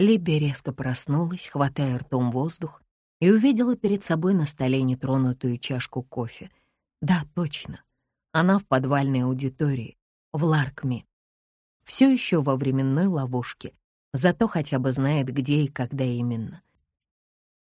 Либби резко проснулась, хватая ртом воздух, и увидела перед собой на столе нетронутую чашку кофе. Да, точно. Она в подвальной аудитории, в Ларкме. Все еще во временной ловушке, зато хотя бы знает, где и когда именно.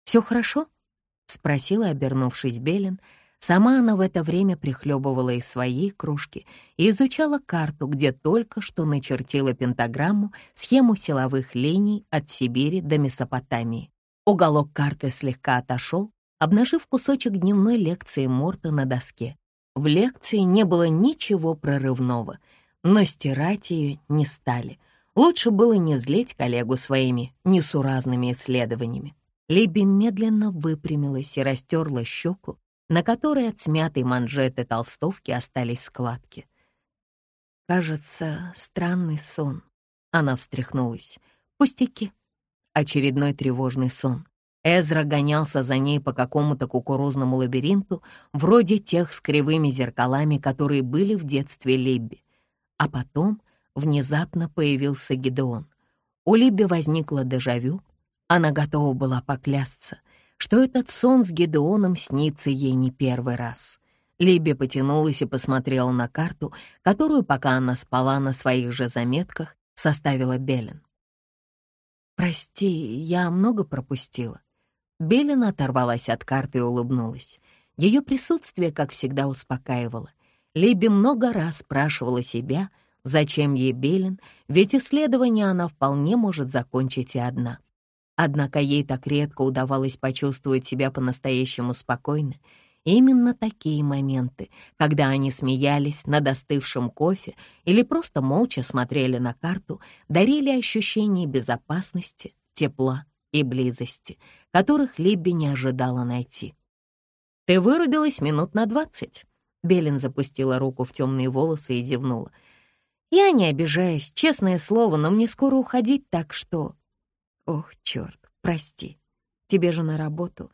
«Все хорошо?» — спросила, обернувшись Белин. Сама она в это время прихлебывала из своей кружки и изучала карту, где только что начертила пентаграмму, схему силовых линий от Сибири до Месопотамии. Уголок карты слегка отошел, обнажив кусочек дневной лекции Морта на доске. В лекции не было ничего прорывного, но стирать ее не стали. Лучше было не злить коллегу своими несуразными исследованиями. Либи медленно выпрямилась и растерла щеку, на которой от смятой манжеты толстовки остались складки. «Кажется, странный сон». Она встряхнулась. «Пустяки». Очередной тревожный сон. Эзра гонялся за ней по какому-то кукурузному лабиринту, вроде тех с кривыми зеркалами, которые были в детстве Либби. А потом внезапно появился Гидеон. У Либби возникло дежавю, она готова была поклясться, что этот сон с Гедеоном снится ей не первый раз. Либи потянулась и посмотрела на карту, которую, пока она спала на своих же заметках, составила Белин. «Прости, я много пропустила». Белин оторвалась от карты и улыбнулась. Ее присутствие, как всегда, успокаивало. Либи много раз спрашивала себя, зачем ей Белин, ведь исследование она вполне может закончить и одна. Однако ей так редко удавалось почувствовать себя по-настоящему спокойно. Именно такие моменты, когда они смеялись над остывшим кофе или просто молча смотрели на карту, дарили ощущение безопасности, тепла и близости, которых Либби не ожидала найти. «Ты вырубилась минут на двадцать», — Белин запустила руку в темные волосы и зевнула. «Я не обижаюсь, честное слово, но мне скоро уходить, так что...» Ох, черт, прости. Тебе же на работу.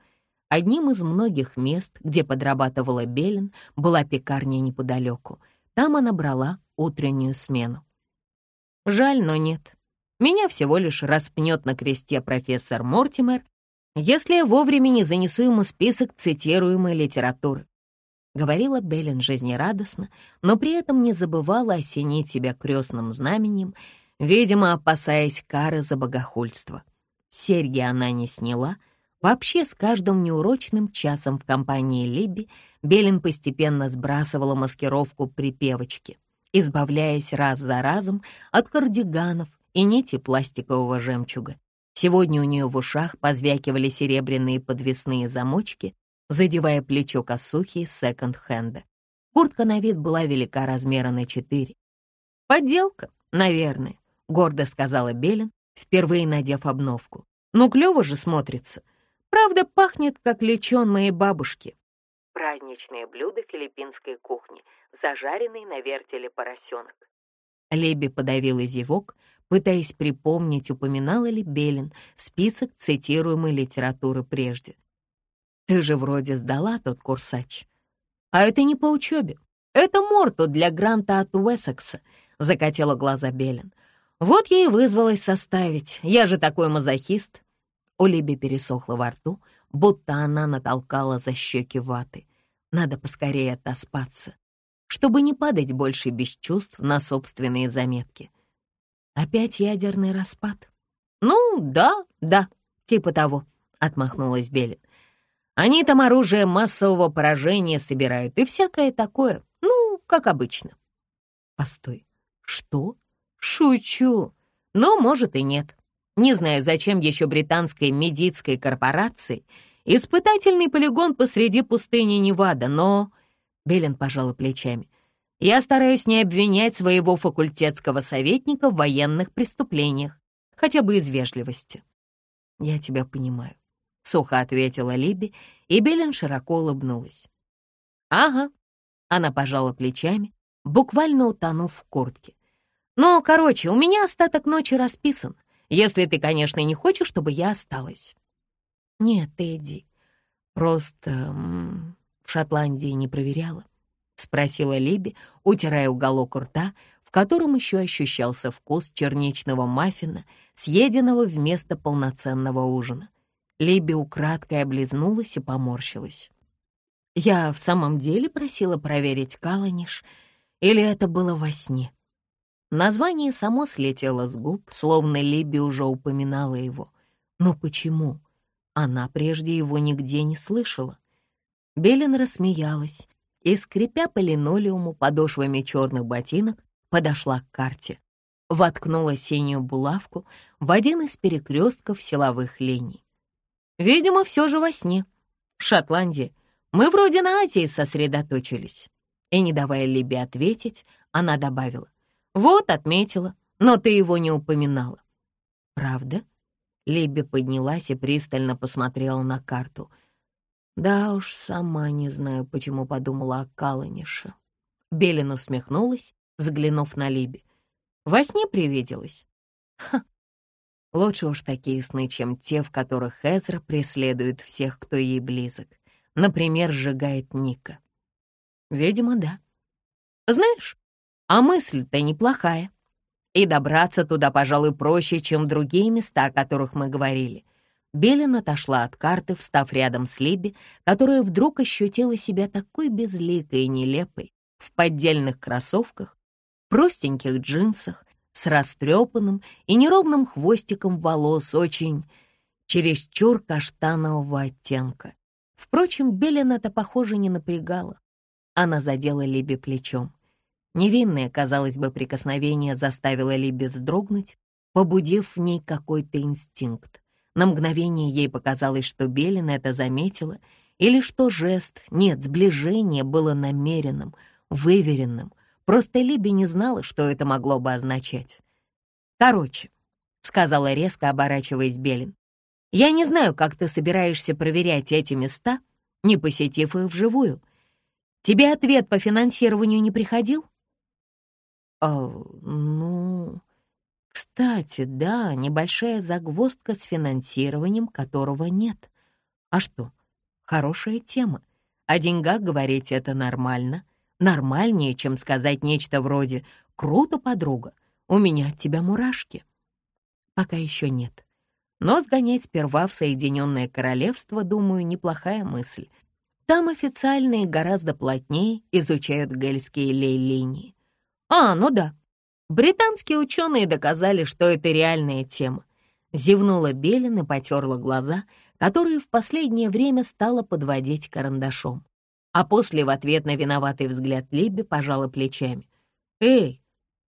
Одним из многих мест, где подрабатывала Белин, была пекарня неподалеку. Там она брала утреннюю смену. Жаль, но нет. Меня всего лишь распнет на кресте профессор Мортимер, если я вовремя не занесу ему список цитируемой литературы. Говорила Беллин жизнерадостно, но при этом не забывала осенить себя крестным знаменем видимо, опасаясь кары за богохульство. Серьги она не сняла. Вообще, с каждым неурочным часом в компании Либи Белин постепенно сбрасывала маскировку припевочки, избавляясь раз за разом от кардиганов и нити пластикового жемчуга. Сегодня у нее в ушах позвякивали серебряные подвесные замочки, задевая плечо косухи из секонд-хенда. Куртка на вид была велика размера на четыре. Подделка, наверное, гордо сказала Белин, впервые надев обновку. «Ну, клёво же смотрится. Правда, пахнет, как лечон моей бабушки». Праздничное блюдо филиппинской кухни, зажаренный на вертеле поросенок. Леби подавила зевок, пытаясь припомнить, упоминала ли Белин список цитируемой литературы прежде. «Ты же вроде сдала тот курсач». «А это не по учебе. Это морту для гранта от Уэссекса», — закатила глаза Белин. Вот я и вызвалась составить, я же такой мазохист. У Либи пересохло во рту, будто она натолкала за щеки ваты. Надо поскорее отоспаться, чтобы не падать больше без чувств на собственные заметки. Опять ядерный распад? Ну, да, да, типа того, отмахнулась Белин. Они там оружие массового поражения собирают и всякое такое, ну, как обычно. Постой, что? Шучу. Но, может, и нет. Не знаю, зачем еще британской медицинской корпорации испытательный полигон посреди пустыни Невада, но... Белин пожала плечами. Я стараюсь не обвинять своего факультетского советника в военных преступлениях, хотя бы из вежливости. Я тебя понимаю, — сухо ответила Либи, и Белин широко улыбнулась. Ага, она пожала плечами, буквально утонув в куртке. Ну, короче, у меня остаток ночи расписан, если ты, конечно, не хочешь, чтобы я осталась. Нет, иди. Просто в Шотландии не проверяла. Спросила Либи, утирая уголок рта, в котором еще ощущался вкус черничного маффина, съеденного вместо полноценного ужина. Либи украдкой облизнулась и поморщилась. Я в самом деле просила проверить Каланиш, или это было во сне? Название само слетело с губ, словно Либи уже упоминала его. Но почему? Она прежде его нигде не слышала. Белин рассмеялась и, скрипя по линолеуму подошвами черных ботинок, подошла к карте. Воткнула синюю булавку в один из перекрестков силовых линий. Видимо, все же во сне. Шотландия. Мы вроде на Азии сосредоточились. И, не давая Либе ответить, она добавила. «Вот, отметила, но ты его не упоминала». «Правда?» Либби поднялась и пристально посмотрела на карту. «Да уж, сама не знаю, почему подумала о Каланише». Белин усмехнулась, взглянув на Либи. «Во сне привиделась?» «Ха! Лучше уж такие сны, чем те, в которых Эзра преследует всех, кто ей близок. Например, сжигает Ника». «Видимо, да. Знаешь, а мысль-то неплохая. И добраться туда, пожалуй, проще, чем другие места, о которых мы говорили. Белин отошла от карты, встав рядом с Либи, которая вдруг ощутила себя такой безликой и нелепой, в поддельных кроссовках, простеньких джинсах, с растрепанным и неровным хвостиком волос, очень чересчур каштанового оттенка. Впрочем, Белин это, похоже, не напрягало. Она задела Либи плечом. Невинное, казалось бы, прикосновение заставило Либи вздрогнуть, побудив в ней какой-то инстинкт. На мгновение ей показалось, что Белин это заметила, или что жест, нет, сближение было намеренным, выверенным. Просто Либи не знала, что это могло бы означать. «Короче», — сказала резко, оборачиваясь Белин, «я не знаю, как ты собираешься проверять эти места, не посетив их вживую. Тебе ответ по финансированию не приходил?» А, ну... Кстати, да, небольшая загвоздка с финансированием, которого нет. А что? Хорошая тема. О деньгах говорить это нормально. Нормальнее, чем сказать нечто вроде «Круто, подруга, у меня от тебя мурашки». Пока еще нет. Но сгонять сперва в Соединенное Королевство, думаю, неплохая мысль. Там официальные гораздо плотнее изучают гельские лей-линии. А, ну да. Британские ученые доказали, что это реальная тема. Зевнула Белин и потерла глаза, которые в последнее время стала подводить карандашом. А после в ответ на виноватый взгляд Либби пожала плечами. «Эй,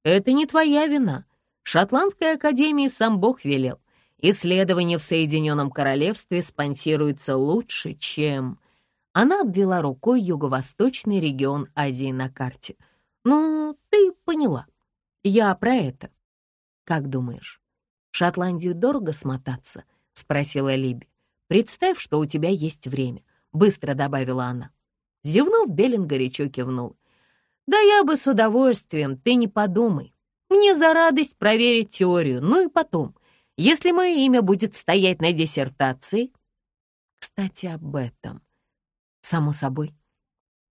это не твоя вина. Шотландская академия сам Бог велел. Исследования в Соединенном Королевстве спонсируются лучше, чем...» Она обвела рукой юго-восточный регион Азии на карте — ну, ты поняла. Я про это. Как думаешь, в Шотландию дорого смотаться? Спросила Либи. Представь, что у тебя есть время. Быстро добавила она. Зевнув, Белин горячо кивнул. «Да я бы с удовольствием, ты не подумай. Мне за радость проверить теорию, ну и потом, если мое имя будет стоять на диссертации...» «Кстати, об этом. Само собой,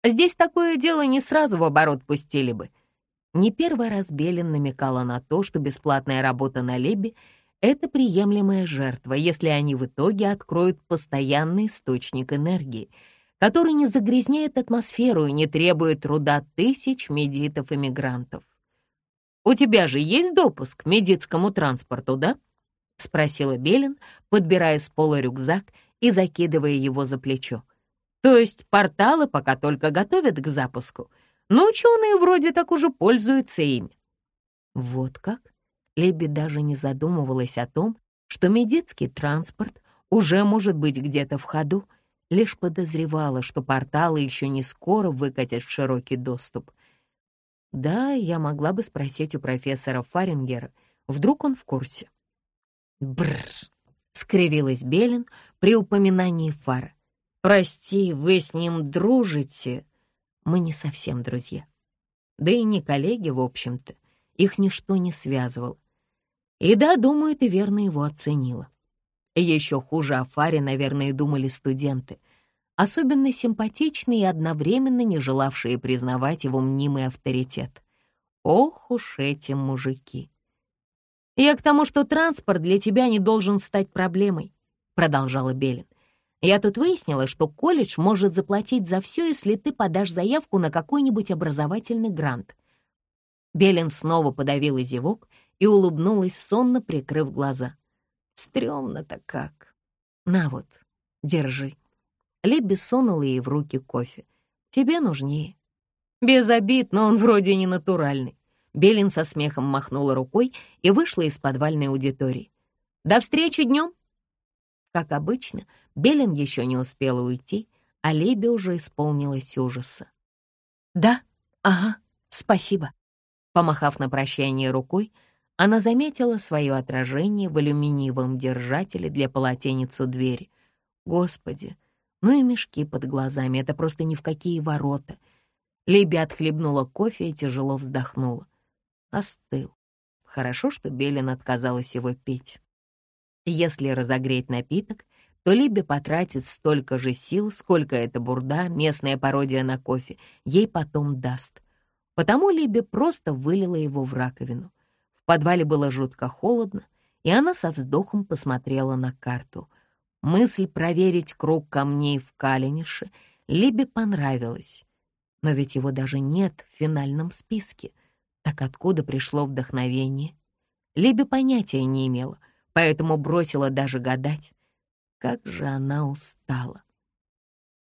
Здесь такое дело не сразу в оборот пустили бы. Не первый раз Белин намекала на то, что бесплатная работа на Лебе — это приемлемая жертва, если они в итоге откроют постоянный источник энергии, который не загрязняет атмосферу и не требует труда тысяч медитов-иммигрантов. «У тебя же есть допуск к медицинскому транспорту, да?» — спросила Белин, подбирая с пола рюкзак и закидывая его за плечо. То есть порталы пока только готовят к запуску, но ученые вроде так уже пользуются ими. Вот как? Леби даже не задумывалась о том, что медицинский транспорт уже может быть где-то в ходу, лишь подозревала, что порталы еще не скоро выкатят в широкий доступ. Да, я могла бы спросить у профессора Фарингера, вдруг он в курсе. Бррр, скривилась Белин при упоминании Фара. Прости, вы с ним дружите. Мы не совсем друзья. Да и не коллеги, в общем-то. Их ничто не связывало. И да, думаю, ты верно его оценила. Еще хуже о Фаре, наверное, думали студенты, особенно симпатичные и одновременно не желавшие признавать его мнимый авторитет. Ох уж эти мужики. «Я к тому, что транспорт для тебя не должен стать проблемой», — продолжала Белин. «Я тут выяснила, что колледж может заплатить за все, если ты подашь заявку на какой-нибудь образовательный грант». Белин снова подавила зевок и улыбнулась, сонно прикрыв глаза. «Стремно-то как. На вот, держи». Лебби сунула ей в руки кофе. «Тебе нужнее». «Без обид, но он вроде не натуральный». Белин со смехом махнула рукой и вышла из подвальной аудитории. «До встречи днем!» Как обычно, Белин еще не успела уйти, а Лебе уже исполнилась ужаса. «Да, ага, спасибо». Помахав на прощание рукой, она заметила свое отражение в алюминиевом держателе для полотенец у двери. Господи, ну и мешки под глазами, это просто ни в какие ворота. Либи отхлебнула кофе и тяжело вздохнула остыл. Хорошо, что Белин отказалась его пить. Если разогреть напиток, то Либби потратит столько же сил, сколько эта бурда, местная пародия на кофе, ей потом даст. Потому Либби просто вылила его в раковину. В подвале было жутко холодно, и она со вздохом посмотрела на карту. Мысль проверить круг камней в Калинише Либби понравилась. Но ведь его даже нет в финальном списке. Так откуда пришло вдохновение? Либи понятия не имела, поэтому бросила даже гадать. Как же она устала.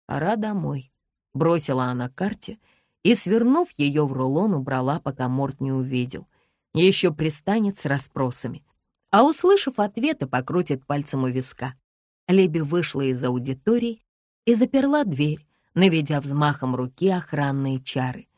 «Пора домой», — бросила она карте и, свернув ее в рулон, убрала, пока Морт не увидел. Еще пристанет с расспросами. А услышав ответы, покрутит пальцем у виска. Либи вышла из аудитории и заперла дверь, наведя взмахом руки охранные чары —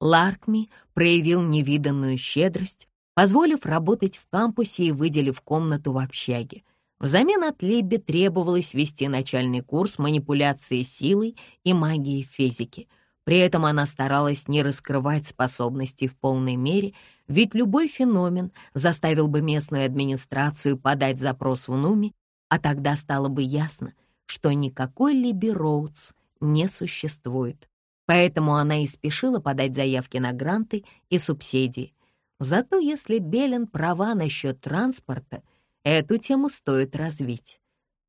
Ларкми проявил невиданную щедрость, позволив работать в кампусе и выделив комнату в общаге. Взамен от Либби требовалось вести начальный курс манипуляции силой и магии физики. При этом она старалась не раскрывать способности в полной мере, ведь любой феномен заставил бы местную администрацию подать запрос в Нуми, а тогда стало бы ясно, что никакой Либби Роудс не существует поэтому она и спешила подать заявки на гранты и субсидии. Зато если Белен права насчет транспорта, эту тему стоит развить.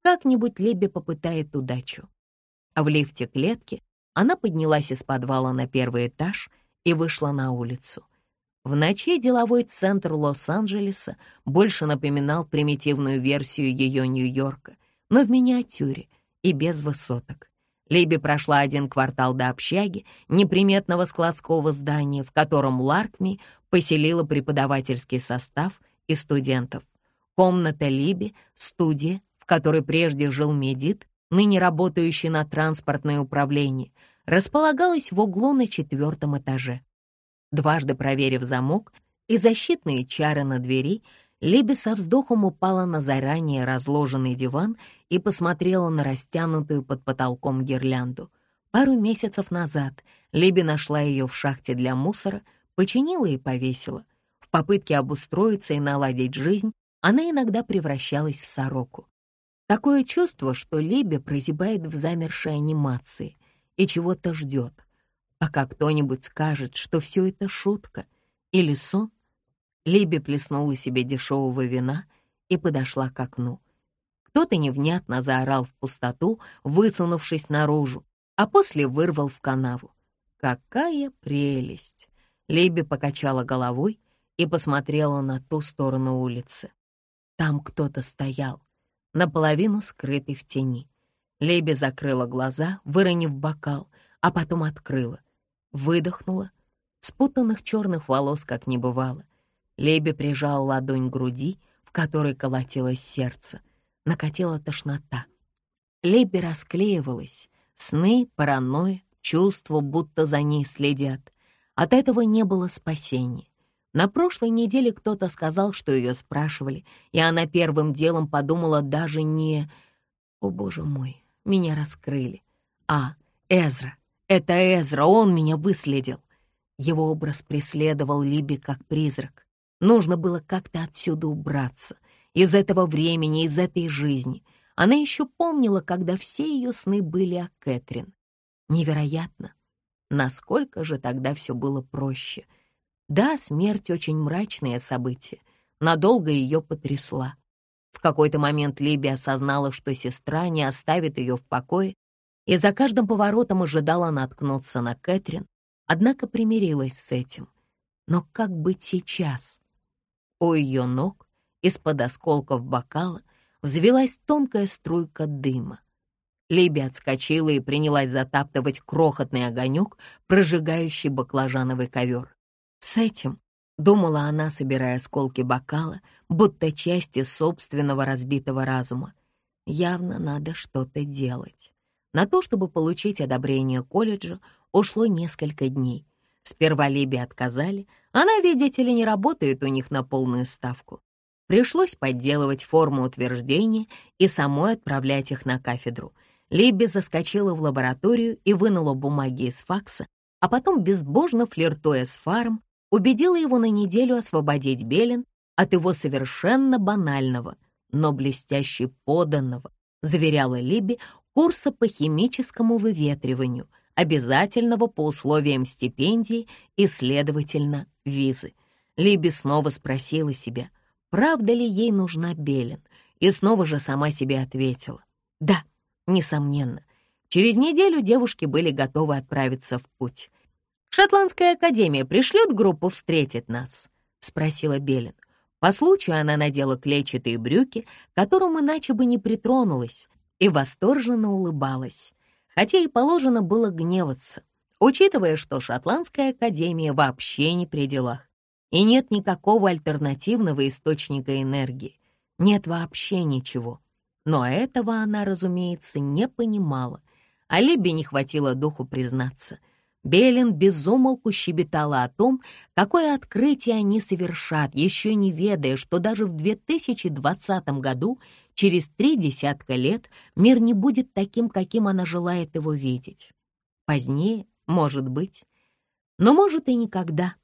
Как-нибудь Леби попытает удачу. В лифте клетки она поднялась из подвала на первый этаж и вышла на улицу. В ночи деловой центр Лос-Анджелеса больше напоминал примитивную версию ее Нью-Йорка, но в миниатюре и без высоток. Либи прошла один квартал до общаги, неприметного складского здания, в котором Ларкми поселила преподавательский состав и студентов. Комната Либи, студия, в которой прежде жил Медит, ныне работающий на транспортное управление, располагалась в углу на четвертом этаже. Дважды проверив замок и защитные чары на двери, Либи со вздохом упала на заранее разложенный диван и посмотрела на растянутую под потолком гирлянду. Пару месяцев назад Либи нашла ее в шахте для мусора, починила и повесила. В попытке обустроиться и наладить жизнь она иногда превращалась в сороку. Такое чувство, что Либи прозябает в замершей анимации и чего-то ждет, пока кто-нибудь скажет, что все это шутка или сон, Либи плеснула себе дешевого вина и подошла к окну. Кто-то невнятно заорал в пустоту, высунувшись наружу, а после вырвал в канаву. Какая прелесть! Либи покачала головой и посмотрела на ту сторону улицы. Там кто-то стоял, наполовину скрытый в тени. Либи закрыла глаза, выронив бокал, а потом открыла. Выдохнула. Спутанных черных волос как не бывало. Леби прижал ладонь к груди, в которой колотилось сердце. Накатила тошнота. Леби расклеивалась. Сны, паранойя, чувство, будто за ней следят. От этого не было спасения. На прошлой неделе кто-то сказал, что ее спрашивали, и она первым делом подумала даже не «О, боже мой, меня раскрыли», а «Эзра, это Эзра, он меня выследил». Его образ преследовал Либи как призрак. Нужно было как-то отсюда убраться, из этого времени, из этой жизни. Она еще помнила, когда все ее сны были о Кэтрин. Невероятно, насколько же тогда все было проще. Да, смерть — очень мрачное событие, надолго ее потрясла. В какой-то момент Либи осознала, что сестра не оставит ее в покое, и за каждым поворотом ожидала наткнуться на Кэтрин, однако примирилась с этим. Но как быть сейчас? У ее ног, из-под осколков бокала, взвелась тонкая струйка дыма. Либи отскочила и принялась затаптывать крохотный огонек, прожигающий баклажановый ковер. С этим Думала она, собирая осколки бокала, будто части собственного разбитого разума. Явно надо что-то делать. На то, чтобы получить одобрение колледжа, ушло несколько дней. Сперва Либи отказали, она, видите ли, не работает у них на полную ставку. Пришлось подделывать форму утверждения и самой отправлять их на кафедру. Либи заскочила в лабораторию и вынула бумаги из факса, а потом, безбожно флиртуя с Фаром, убедила его на неделю освободить Белин от его совершенно банального, но блестяще поданного, заверяла Либи, курса по химическому выветриванию, обязательного по условиям стипендии и, следовательно, визы. Либи снова спросила себя, правда ли ей нужна Белин, и снова же сама себе ответила. Да, несомненно. Через неделю девушки были готовы отправиться в путь. «Шотландская академия пришлет группу встретить нас?» — спросила Белин. По случаю она надела клетчатые брюки, которым иначе бы не притронулась, и восторженно улыбалась, хотя и положено было гневаться, учитывая, что Шотландская академия вообще не при делах, и нет никакого альтернативного источника энергии, нет вообще ничего. Но этого она, разумеется, не понимала, а Либе не хватило духу признаться — Белин безумолку щебетала о том, какое открытие они совершат, еще не ведая, что даже в 2020 году, через три десятка лет, мир не будет таким, каким она желает его видеть. Позднее, может быть, но может и никогда.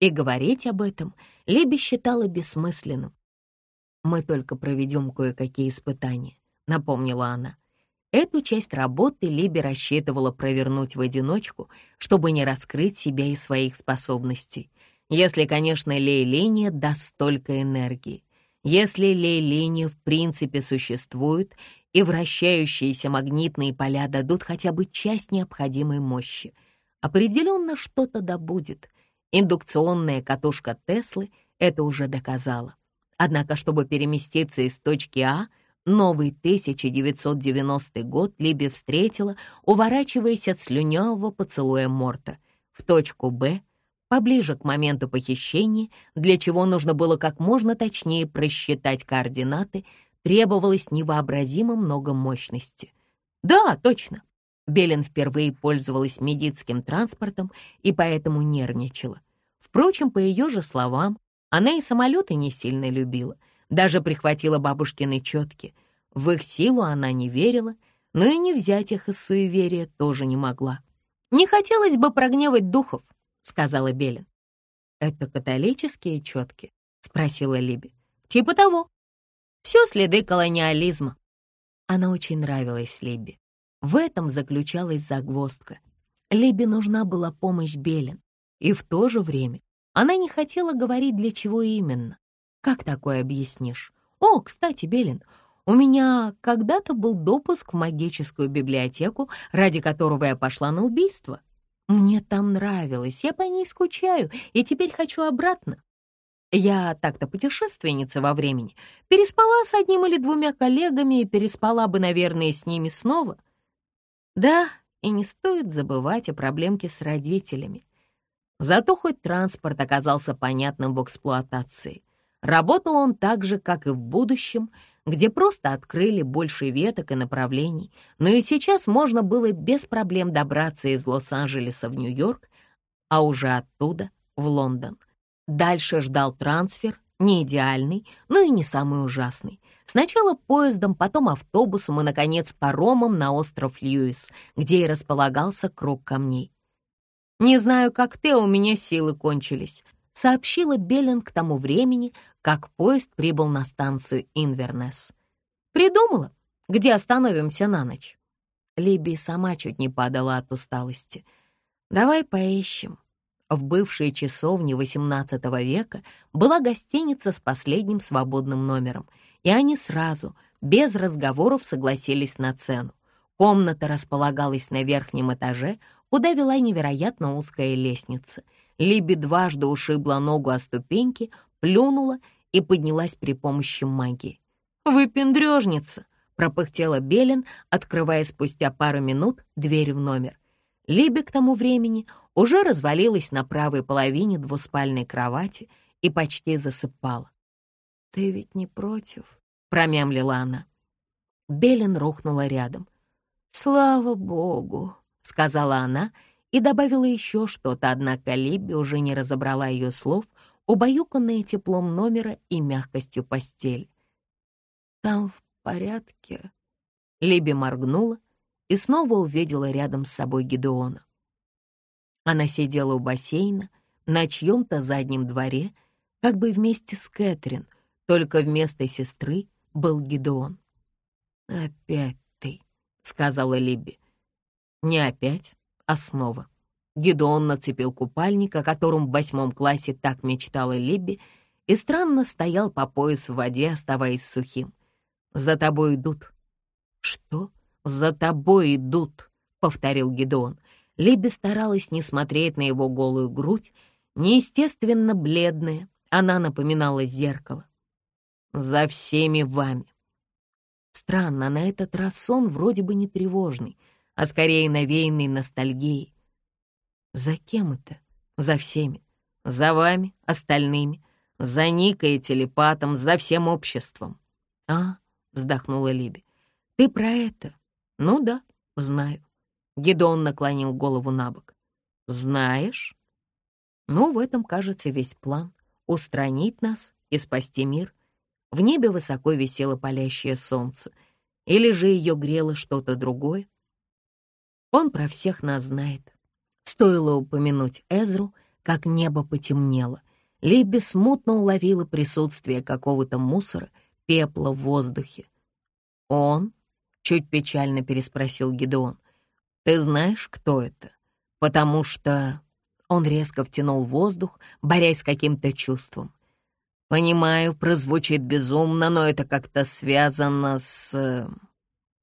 И говорить об этом Либи считала бессмысленным. «Мы только проведем кое-какие испытания», — напомнила она. Эту часть работы Либи рассчитывала провернуть в одиночку, чтобы не раскрыть себя и своих способностей. Если, конечно, лей-линия даст столько энергии. Если лей-линия в принципе существует, и вращающиеся магнитные поля дадут хотя бы часть необходимой мощи. Определенно что-то добудет. Индукционная катушка Теслы это уже доказала. Однако, чтобы переместиться из точки А — Новый 1990 год Либи встретила, уворачиваясь от слюнявого поцелуя Морта, в точку «Б», поближе к моменту похищения, для чего нужно было как можно точнее просчитать координаты, требовалось невообразимо много мощности. Да, точно. Белин впервые пользовалась медицинским транспортом и поэтому нервничала. Впрочем, по ее же словам, она и самолеты не сильно любила — даже прихватила бабушкины четки. В их силу она не верила, но и не взять их из суеверия тоже не могла. «Не хотелось бы прогневать духов», — сказала Белин. «Это католические четки?» — спросила Либи. «Типа того. Все следы колониализма». Она очень нравилась Либи. В этом заключалась загвоздка. Либи нужна была помощь Белин, и в то же время она не хотела говорить, для чего именно. Как такое объяснишь? О, кстати, Белин, у меня когда-то был допуск в магическую библиотеку, ради которого я пошла на убийство. Мне там нравилось, я по ней скучаю, и теперь хочу обратно. Я так-то путешественница во времени. Переспала с одним или двумя коллегами и переспала бы, наверное, с ними снова. Да, и не стоит забывать о проблемке с родителями. Зато хоть транспорт оказался понятным в эксплуатации. Работал он так же, как и в будущем, где просто открыли больше веток и направлений, но и сейчас можно было без проблем добраться из Лос-Анджелеса в Нью-Йорк, а уже оттуда в Лондон. Дальше ждал трансфер, не идеальный, но и не самый ужасный. Сначала поездом, потом автобусом и, наконец, паромом на остров Льюис, где и располагался круг камней. «Не знаю, как ты, а у меня силы кончились», сообщила Беллин к тому времени, как поезд прибыл на станцию Инвернес. «Придумала, где остановимся на ночь?» Либи сама чуть не падала от усталости. «Давай поищем». в бывшей часовне XVIII века была гостиница с последним свободным номером, и они сразу, без разговоров, согласились на цену. Комната располагалась на верхнем этаже, куда вела невероятно узкая лестница. Либи дважды ушибла ногу о ступеньки, плюнула и поднялась при помощи магии. «Вы пендрежница!» — пропыхтела Белин, открывая спустя пару минут дверь в номер. Либи к тому времени уже развалилась на правой половине двуспальной кровати и почти засыпала. «Ты ведь не против?» — промямлила она. Белин рухнула рядом. «Слава богу!» — сказала она и добавила еще что-то, однако Либби уже не разобрала ее слов, убаюканные теплом номера и мягкостью постели. «Там в порядке?» Либи моргнула и снова увидела рядом с собой Гедеона. Она сидела у бассейна на чьем-то заднем дворе, как бы вместе с Кэтрин, только вместо сестры был Гедеон. «Опять ты», — сказала Либби. Не опять, а снова. Гидеон нацепил купальник, о котором в восьмом классе так мечтала Либби, и странно стоял по пояс в воде, оставаясь сухим. «За тобой идут». «Что? За тобой идут», — повторил Гидеон. Либби старалась не смотреть на его голую грудь, неестественно бледная, она напоминала зеркало. «За всеми вами». Странно, на этот раз сон вроде бы не тревожный — а скорее навеянный ностальгией. За кем это? За всеми. За вами, остальными. За Никой и телепатом, за всем обществом. А, вздохнула Либи. Ты про это? Ну да, знаю. Гедон наклонил голову на бок. Знаешь? Ну, в этом, кажется, весь план. Устранить нас и спасти мир. В небе высоко висело палящее солнце. Или же ее грело что-то другое? Он про всех нас знает. Стоило упомянуть Эзру, как небо потемнело. Либби смутно уловила присутствие какого-то мусора, пепла в воздухе. «Он?» — чуть печально переспросил Гидеон. «Ты знаешь, кто это? Потому что...» Он резко втянул воздух, борясь с каким-то чувством. «Понимаю, прозвучит безумно, но это как-то связано с...»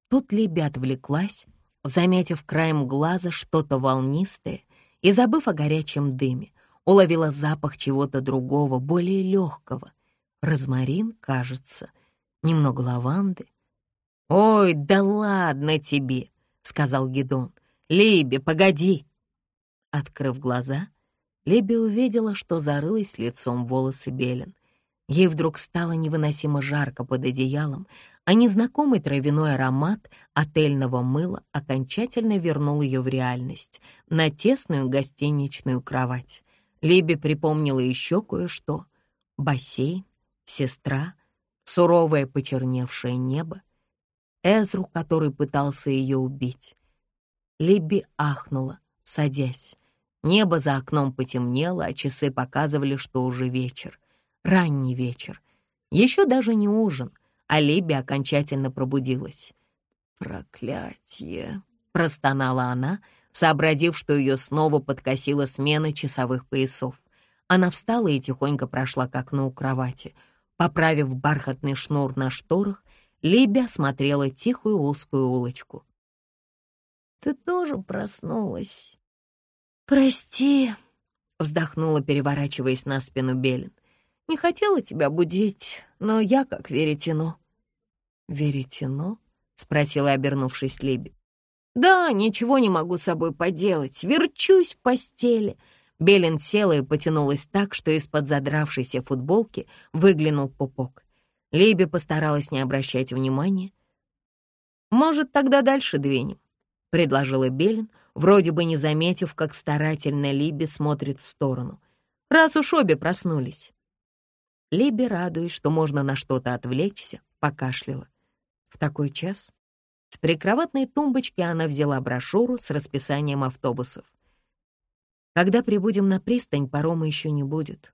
Тут Либи отвлеклась, заметив краем глаза что-то волнистое и забыв о горячем дыме, уловила запах чего-то другого, более легкого. Розмарин, кажется, немного лаванды. «Ой, да ладно тебе!» — сказал Гедон. «Либи, погоди!» Открыв глаза, Либи увидела, что зарылась лицом волосы Белен. Ей вдруг стало невыносимо жарко под одеялом, а незнакомый травяной аромат отельного мыла окончательно вернул ее в реальность, на тесную гостиничную кровать. Либи припомнила еще кое-что. Бассейн, сестра, суровое почерневшее небо, Эзру, который пытался ее убить. Либи ахнула, садясь. Небо за окном потемнело, а часы показывали, что уже вечер. Ранний вечер. Еще даже не ужин — а Либи окончательно пробудилась. «Проклятие!» — простонала она, сообразив, что ее снова подкосила смена часовых поясов. Она встала и тихонько прошла к окну у кровати. Поправив бархатный шнур на шторах, Либи осмотрела тихую узкую улочку. «Ты тоже проснулась?» «Прости», — вздохнула, переворачиваясь на спину Белин. Не хотела тебя будить, но я как веретено». «Веретено?» — спросила, обернувшись Либи. «Да, ничего не могу с собой поделать. Верчусь в постели». Белин села и потянулась так, что из-под задравшейся футболки выглянул пупок. Либи постаралась не обращать внимания. «Может, тогда дальше двинем?» — предложила Белин, вроде бы не заметив, как старательно Либи смотрит в сторону. «Раз уж обе проснулись». Либи, радуясь, что можно на что-то отвлечься, покашляла. В такой час с прикроватной тумбочки она взяла брошюру с расписанием автобусов. Когда прибудем на пристань, парома еще не будет.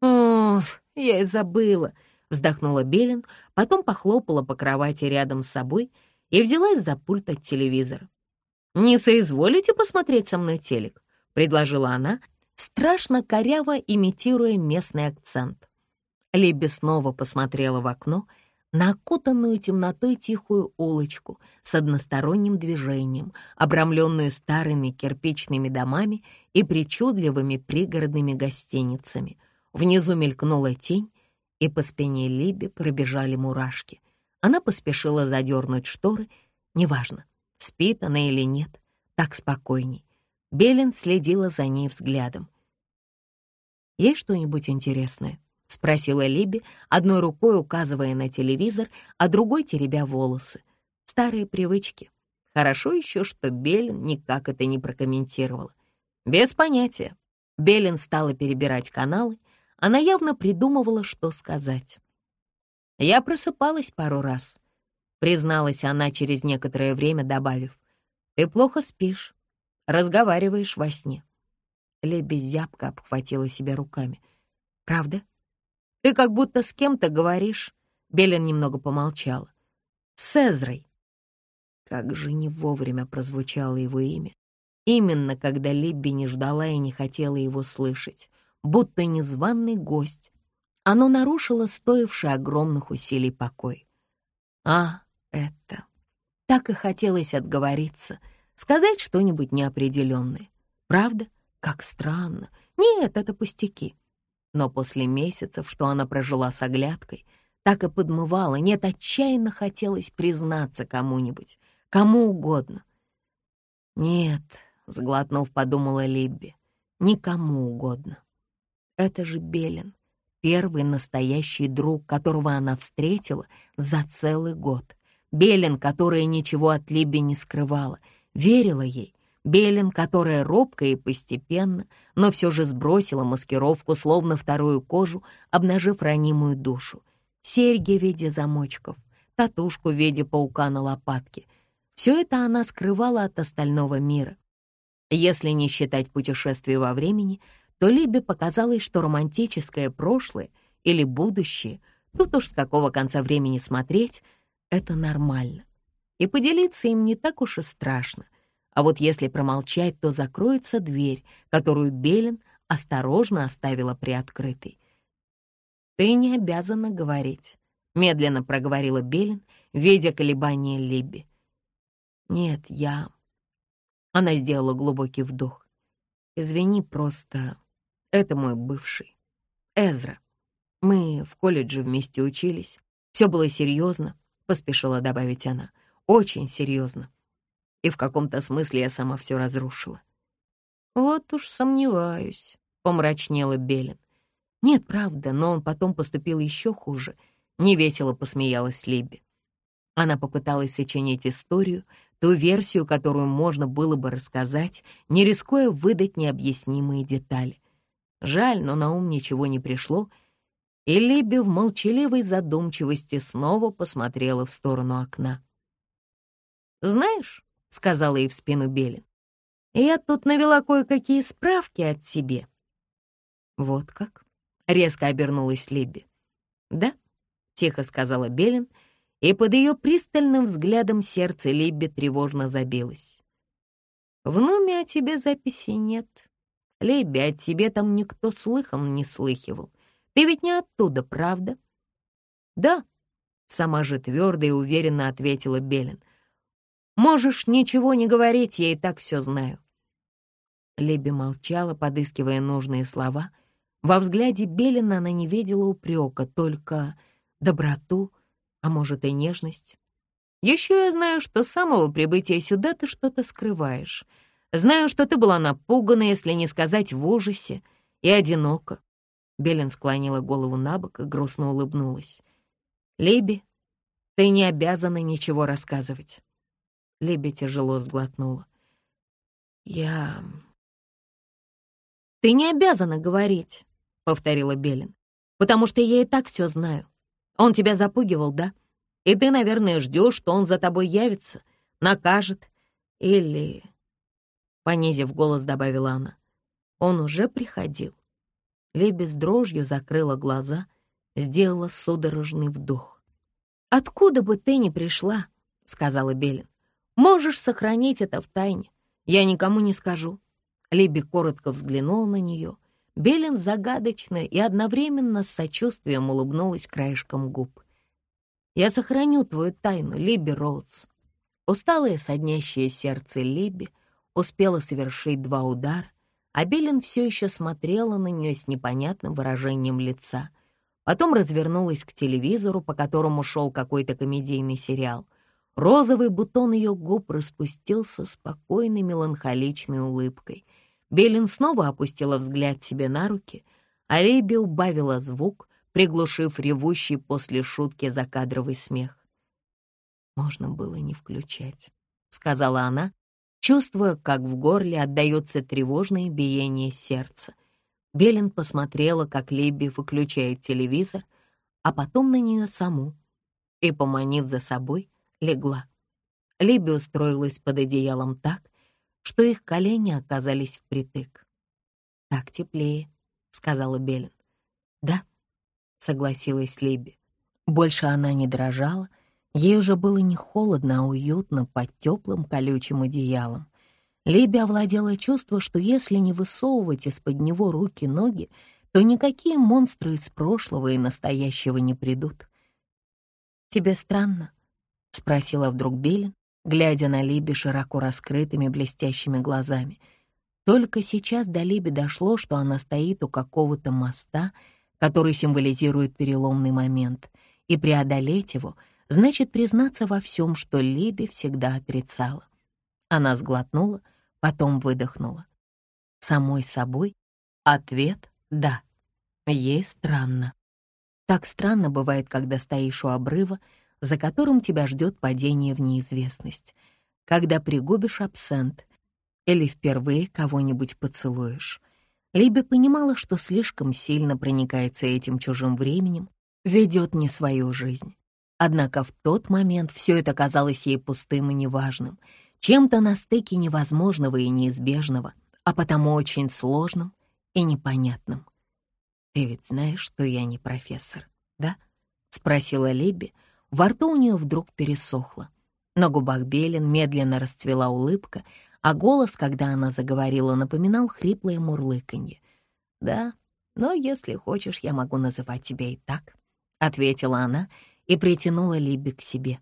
«Оф, я и забыла», — вздохнула Белин, потом похлопала по кровати рядом с собой и взялась за пульт от телевизора. «Не соизволите посмотреть со мной телек?» — предложила она, страшно коряво имитируя местный акцент. Либби снова посмотрела в окно на окутанную темнотой тихую улочку с односторонним движением, обрамленную старыми кирпичными домами и причудливыми пригородными гостиницами. Внизу мелькнула тень, и по спине Либи пробежали мурашки. Она поспешила задернуть шторы. Неважно, спит она или нет, так спокойней. Белин следила за ней взглядом. «Есть что-нибудь интересное?» — спросила Либи, одной рукой указывая на телевизор, а другой теребя волосы. Старые привычки. Хорошо еще, что Белин никак это не прокомментировала. Без понятия. Белин стала перебирать каналы. Она явно придумывала, что сказать. «Я просыпалась пару раз», — призналась она через некоторое время, добавив. «Ты плохо спишь, разговариваешь во сне». Леби зябко обхватила себя руками. «Правда?» Ты как будто с кем-то говоришь. Белин немного помолчала. С Эзрой. Как же не вовремя прозвучало его имя. Именно когда Либби не ждала и не хотела его слышать, будто незваный гость. Оно нарушило стоивший огромных усилий покой. А, это... Так и хотелось отговориться, сказать что-нибудь неопределенное. Правда? Как странно. Нет, это пустяки. Но после месяцев, что она прожила с оглядкой, так и подмывала, нет, отчаянно хотелось признаться кому-нибудь, кому угодно. «Нет», — сглотнув, подумала Либби, — «никому угодно. Это же Белин, первый настоящий друг, которого она встретила за целый год. Белин, которая ничего от Либби не скрывала, верила ей, Белин, которая робко и постепенно, но все же сбросила маскировку, словно вторую кожу, обнажив ранимую душу. Серьги в виде замочков, татушку в виде паука на лопатке. Все это она скрывала от остального мира. Если не считать путешествий во времени, то Либе показалось, что романтическое прошлое или будущее, тут уж с какого конца времени смотреть, это нормально. И поделиться им не так уж и страшно. А вот если промолчать, то закроется дверь, которую Белин осторожно оставила приоткрытой. «Ты не обязана говорить», — медленно проговорила Белин, видя колебания Либби. «Нет, я...» Она сделала глубокий вдох. «Извини, просто... Это мой бывший. Эзра. Мы в колледже вместе учились. Все было серьезно», — поспешила добавить она. «Очень серьезно и в каком-то смысле я сама все разрушила. «Вот уж сомневаюсь», — помрачнела Белин. «Нет, правда, но он потом поступил еще хуже», — невесело посмеялась Либи. Она попыталась сочинить историю, ту версию, которую можно было бы рассказать, не рискуя выдать необъяснимые детали. Жаль, но на ум ничего не пришло, и Либи в молчаливой задумчивости снова посмотрела в сторону окна. «Знаешь, — сказала ей в спину Белин. «Я тут навела кое-какие справки от себе». «Вот как?» — резко обернулась Либби. «Да», — тихо сказала Белин, и под ее пристальным взглядом сердце Либби тревожно забилось. «В Нуме о тебе записи нет. Либби, о тебе там никто слыхом не слыхивал. Ты ведь не оттуда, правда?» «Да», — сама же твердо и уверенно ответила Белин — Можешь ничего не говорить, я и так все знаю». Леби молчала, подыскивая нужные слова. Во взгляде Белина она не видела упрека, только доброту, а может и нежность. «Еще я знаю, что с самого прибытия сюда ты что-то скрываешь. Знаю, что ты была напугана, если не сказать в ужасе, и одинока». Белин склонила голову на бок и грустно улыбнулась. «Леби, ты не обязана ничего рассказывать. Либи тяжело сглотнула. «Я...» «Ты не обязана говорить», — повторила Белин, «потому что я и так все знаю. Он тебя запугивал, да? И ты, наверное, ждешь, что он за тобой явится, накажет или...» Понизив голос, добавила она. «Он уже приходил». Либи с дрожью закрыла глаза, сделала судорожный вдох. «Откуда бы ты ни пришла», — сказала Белин, Можешь сохранить это в тайне. Я никому не скажу. Либи коротко взглянул на нее. Белин загадочно и одновременно с сочувствием улыбнулась краешком губ. «Я сохраню твою тайну, Либи Роудс». Усталое соднящее сердце Либи успело совершить два удара, а Белин все еще смотрела на нее с непонятным выражением лица. Потом развернулась к телевизору, по которому шел какой-то комедийный сериал. Розовый бутон ее губ распустился спокойной меланхоличной улыбкой. Белин снова опустила взгляд себе на руки, а Либи убавила звук, приглушив ревущий после шутки закадровый смех. «Можно было не включать», — сказала она, чувствуя, как в горле отдается тревожное биение сердца. Белин посмотрела, как Либби выключает телевизор, а потом на нее саму, и, поманив за собой, легла. Либби устроилась под одеялом так, что их колени оказались впритык. «Так теплее», — сказала Белин. «Да», — согласилась Либби. Больше она не дрожала, — Ей уже было не холодно, а уютно под теплым колючим одеялом. Либи овладело чувство, что если не высовывать из-под него руки-ноги, то никакие монстры из прошлого и настоящего не придут. «Тебе странно?» — спросила вдруг Белин, глядя на Либи широко раскрытыми блестящими глазами. Только сейчас до Либи дошло, что она стоит у какого-то моста, который символизирует переломный момент, и преодолеть его — значит признаться во всем, что Либи всегда отрицала. Она сглотнула, потом выдохнула. Самой собой ответ — да. Ей странно. Так странно бывает, когда стоишь у обрыва, за которым тебя ждет падение в неизвестность, когда пригубишь абсент или впервые кого-нибудь поцелуешь. Либи понимала, что слишком сильно проникается этим чужим временем, ведет не свою жизнь. Однако в тот момент все это казалось ей пустым и неважным, чем-то на стыке невозможного и неизбежного, а потому очень сложным и непонятным. «Ты ведь знаешь, что я не профессор, да?» — спросила Либби. Во рту у нее вдруг пересохло. На губах Белин медленно расцвела улыбка, а голос, когда она заговорила, напоминал хриплое мурлыканье. «Да, но если хочешь, я могу называть тебя и так», — ответила она, — и притянула Либи к себе.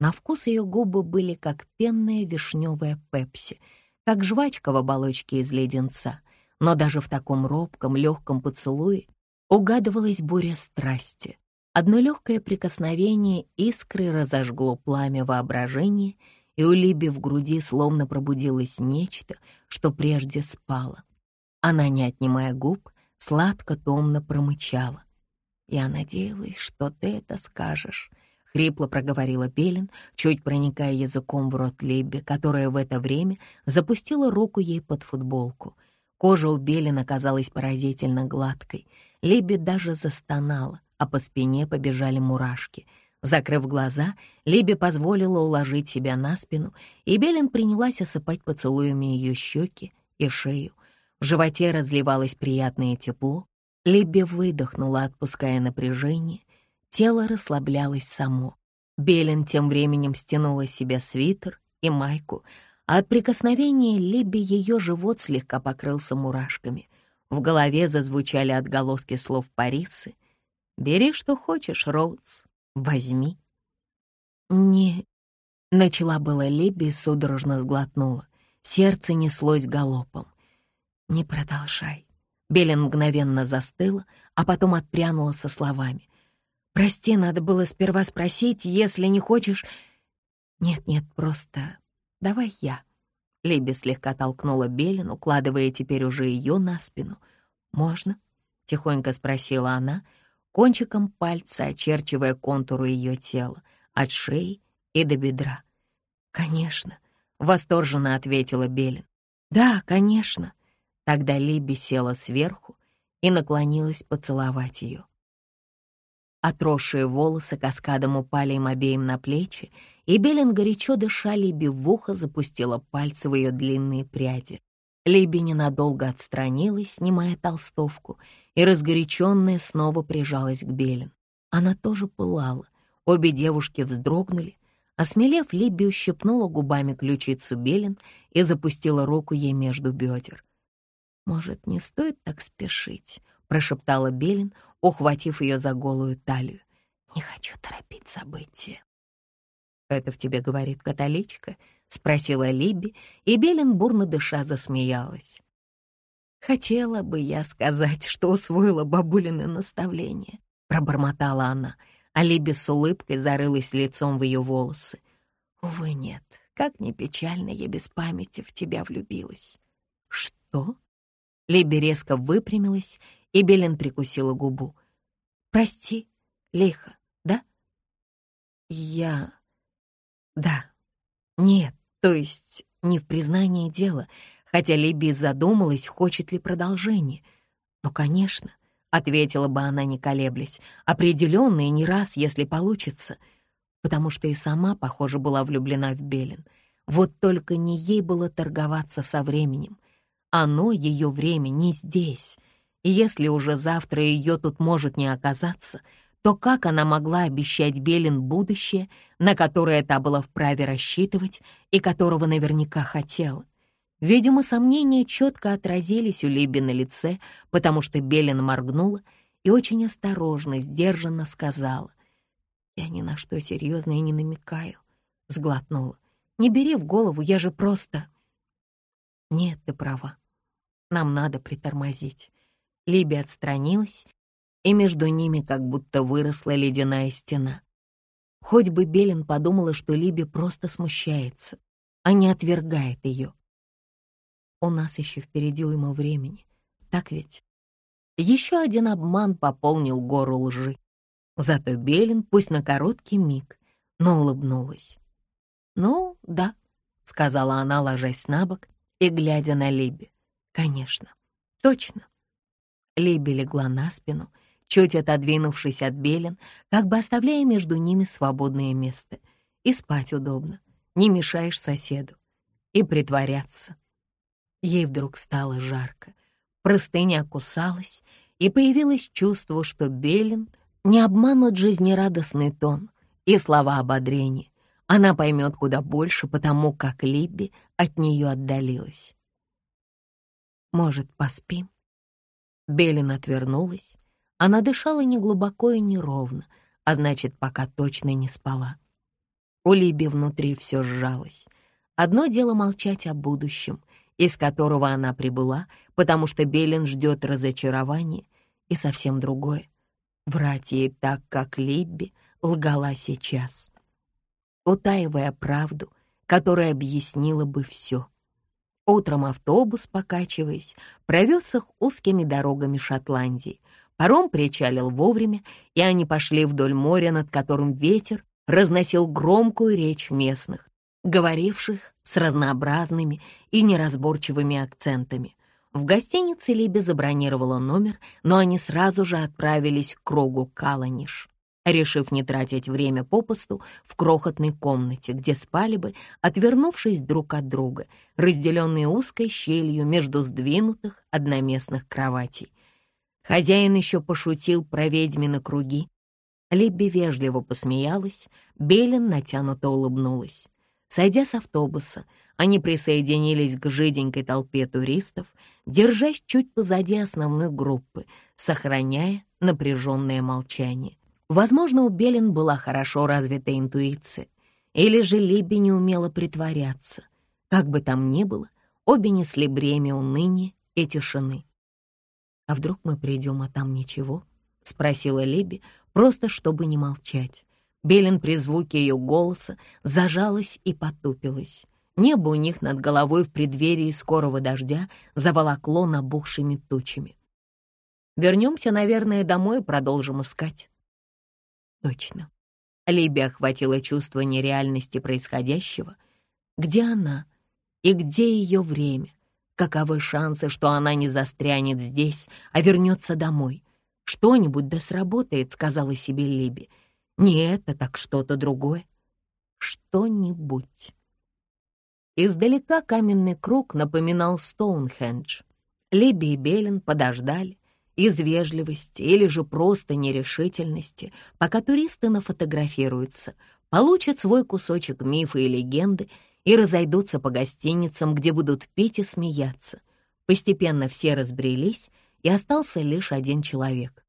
На вкус ее губы были как пенная вишневая пепси, как жвачка в оболочке из леденца, но даже в таком робком, легком поцелуе угадывалась буря страсти. Одно легкое прикосновение искры разожгло пламя воображения, и у Либи в груди словно пробудилось нечто, что прежде спало. Она, не отнимая губ, сладко-томно промычала. «Я надеялась, что ты это скажешь», — хрипло проговорила Белин, чуть проникая языком в рот Либби, которая в это время запустила руку ей под футболку. Кожа у Белин оказалась поразительно гладкой. Либби даже застонала, а по спине побежали мурашки. Закрыв глаза, Либби позволила уложить себя на спину, и Белин принялась осыпать поцелуями ее щеки и шею. В животе разливалось приятное тепло, Либби выдохнула, отпуская напряжение. Тело расслаблялось само. Белин тем временем стянула себе свитер и майку, а от прикосновения Либби ее живот слегка покрылся мурашками. В голове зазвучали отголоски слов Парисы. «Бери, что хочешь, Роуз, возьми». «Не...» — начала была Либби и судорожно сглотнула. Сердце неслось галопом. «Не продолжай. Белин мгновенно застыла, а потом отпрянула со словами. «Прости, надо было сперва спросить, если не хочешь...» «Нет-нет, просто давай я». Либи слегка толкнула Белин, укладывая теперь уже ее на спину. «Можно?» — тихонько спросила она, кончиком пальца очерчивая контуры ее тела, от шеи и до бедра. «Конечно», — восторженно ответила Белин. «Да, конечно». Тогда Либи села сверху и наклонилась поцеловать ее. Отросшие волосы каскадом упали им обеим на плечи, и Белин, горячо дыша Либи в ухо, запустила пальцы в ее длинные пряди. Либи ненадолго отстранилась, снимая толстовку, и разгоряченная снова прижалась к Белин. Она тоже пылала. Обе девушки вздрогнули. Осмелев, Либи ущипнула губами ключицу Белин и запустила руку ей между бедер. «Может, не стоит так спешить?» — прошептала Белин, ухватив ее за голую талию. «Не хочу торопить события». «Это в тебе говорит католичка?» — спросила Либи, и Белин, бурно дыша, засмеялась. «Хотела бы я сказать, что усвоила бабулины наставление», — пробормотала она, а Либи с улыбкой зарылась лицом в ее волосы. «Увы, нет, как ни печально, я без памяти в тебя влюбилась». «Что?» Либи резко выпрямилась, и Белин прикусила губу. «Прости, лихо, да?» «Я... да. Нет, то есть не в признании дела, хотя Либи задумалась, хочет ли продолжение. «Ну, конечно», — ответила бы она, не колеблясь, «определенно и не раз, если получится», потому что и сама, похоже, была влюблена в Белин. Вот только не ей было торговаться со временем. Оно, ее время, не здесь. И если уже завтра ее тут может не оказаться, то как она могла обещать Белин будущее, на которое та была вправе рассчитывать и которого наверняка хотела? Видимо, сомнения четко отразились у Либи на лице, потому что Белин моргнула и очень осторожно, сдержанно сказала. «Я ни на что серьезное не намекаю», — сглотнула. «Не бери в голову, я же просто...» «Нет, ты права. Нам надо притормозить». Либи отстранилась, и между ними как будто выросла ледяная стена. Хоть бы Белин подумала, что Либи просто смущается, а не отвергает ее. У нас еще впереди уйма времени, так ведь? Еще один обман пополнил гору лжи. Зато Белин, пусть на короткий миг, но улыбнулась. «Ну, да», — сказала она, ложась на бок и глядя на Либи. «Конечно, точно». Либи легла на спину, чуть отодвинувшись от белен, как бы оставляя между ними свободное место. И спать удобно, не мешаешь соседу. И притворяться. Ей вдруг стало жарко. Простыня кусалась, и появилось чувство, что Белин не обманут жизнерадостный тон и слова ободрения. Она поймет куда больше, потому как Либби от нее отдалилась. «Может, поспим?» Белин отвернулась. Она дышала неглубоко и неровно, а значит, пока точно не спала. У Либи внутри все сжалось. Одно дело молчать о будущем, из которого она прибыла, потому что Белин ждет разочарования, и совсем другое — врать ей так, как Либби лгала сейчас, утаивая правду, которая объяснила бы все — Утром автобус, покачиваясь, провез их узкими дорогами Шотландии. Паром причалил вовремя, и они пошли вдоль моря, над которым ветер разносил громкую речь местных, говоривших с разнообразными и неразборчивыми акцентами. В гостинице Либи забронировала номер, но они сразу же отправились к кругу Каланиш решив не тратить время попусту в крохотной комнате, где спали бы, отвернувшись друг от друга, разделенные узкой щелью между сдвинутых одноместных кроватей. Хозяин еще пошутил про ведьмины круги. Либби вежливо посмеялась, Белин натянуто улыбнулась. Сойдя с автобуса, они присоединились к жиденькой толпе туристов, держась чуть позади основной группы, сохраняя напряженное молчание. Возможно, у Белин была хорошо развита интуиция, или же Либи не умела притворяться. Как бы там ни было, обе несли бремя уныния и тишины. «А вдруг мы придем, а там ничего?» — спросила Либи, просто чтобы не молчать. Белин при звуке ее голоса зажалась и потупилась. Небо у них над головой в преддверии скорого дождя заволокло набухшими тучами. «Вернемся, наверное, домой и продолжим искать», Точно. Либи охватило чувство нереальности происходящего. Где она? И где ее время? Каковы шансы, что она не застрянет здесь, а вернется домой? Что-нибудь да сработает, сказала себе Либи. Не это, так что-то другое. Что-нибудь. Издалека каменный круг напоминал Стоунхендж. Либи и Белин подождали, из вежливости или же просто нерешительности, пока туристы нафотографируются, получат свой кусочек мифа и легенды и разойдутся по гостиницам, где будут пить и смеяться. Постепенно все разбрелись, и остался лишь один человек.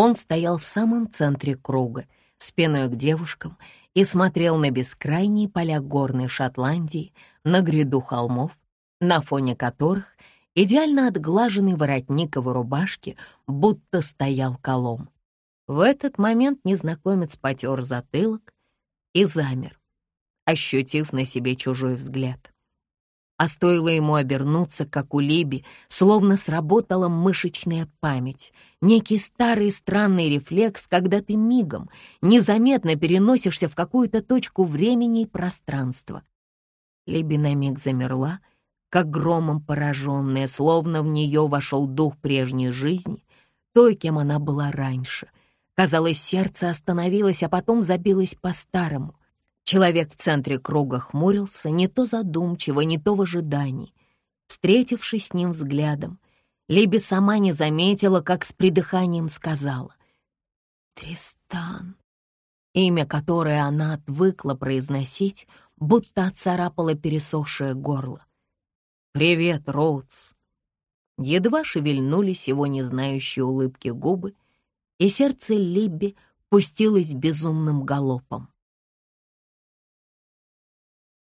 Он стоял в самом центре круга, спиной к девушкам, и смотрел на бескрайние поля горной Шотландии, на гряду холмов, на фоне которых идеально отглаженный воротник его рубашки будто стоял колом. В этот момент незнакомец потер затылок и замер, ощутив на себе чужой взгляд. А стоило ему обернуться, как у Либи, словно сработала мышечная память, некий старый странный рефлекс, когда ты мигом незаметно переносишься в какую-то точку времени и пространства. Либи на миг замерла, как громом пораженная, словно в нее вошел дух прежней жизни, той, кем она была раньше. Казалось, сердце остановилось, а потом забилось по-старому. Человек в центре круга хмурился, не то задумчиво, не то в ожидании. Встретившись с ним взглядом, Либи сама не заметила, как с придыханием сказала. «Тристан», имя которое она отвыкла произносить, будто отцарапало пересохшее горло. «Привет, Роудс!» Едва шевельнулись его незнающие улыбки губы, и сердце Либби пустилось безумным галопом.